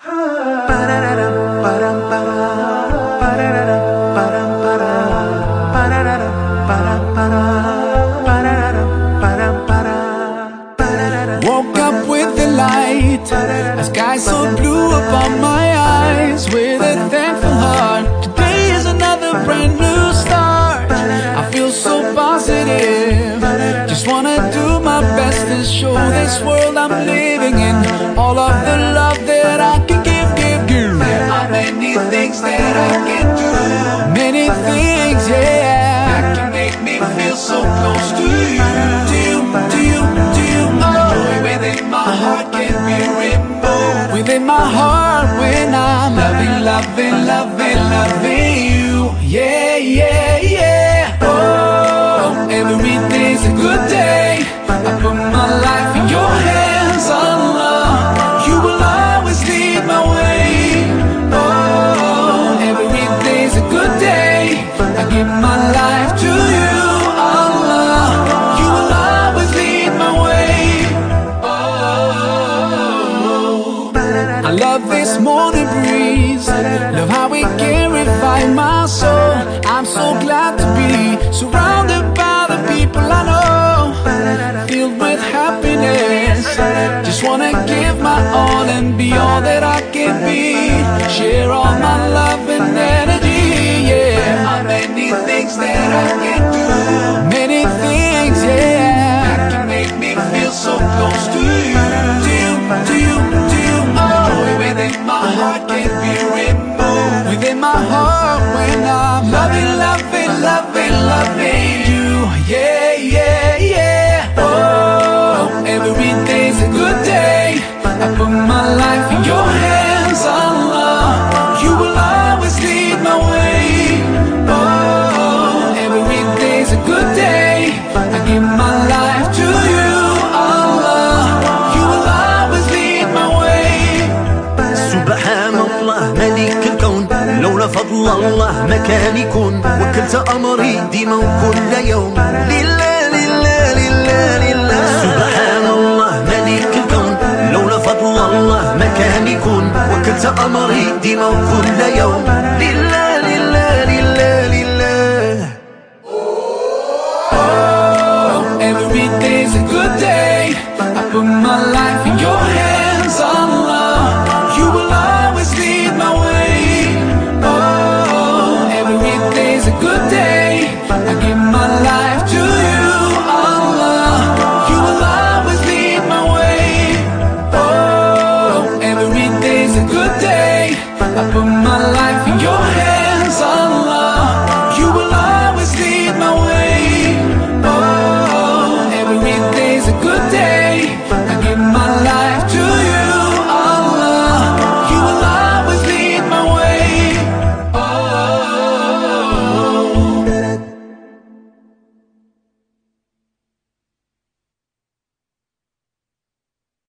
Woke up with the light, a sky so blue upon my eyes. With a thankful heart, today is another brand new start. I feel so positive, just wanna do my best to show this world I'm living in all of the love things that I can do, many things, yeah, that can make me feel so close to you, to you, to you, to you. Oh, joy within my uh-huh. heart can be removed within my heart when I'm loving, loving, loving, loving you. Yeah, yeah, yeah. Oh, every day's a good day. Morning breeze. Love how it revive my soul. I'm so glad to be surrounded by the people I know, filled with happiness. Just wanna give my all and be all that I can be. Share all my love and energy. Yeah, are many things that I can loving, loving, الله ما كان يكون وكلت أمري ديما وكل يوم. لله لله لله لله. سبحان الله ملك الكون. لولا فضل الله ما كان يكون وكلت أمري ديما وكل يوم. لله لله لله لله. Every day's a good day. I put my life a good day. I give my life to you, Allah. You will always lead my way. Oh, every day's a good day. I put my life in your hands.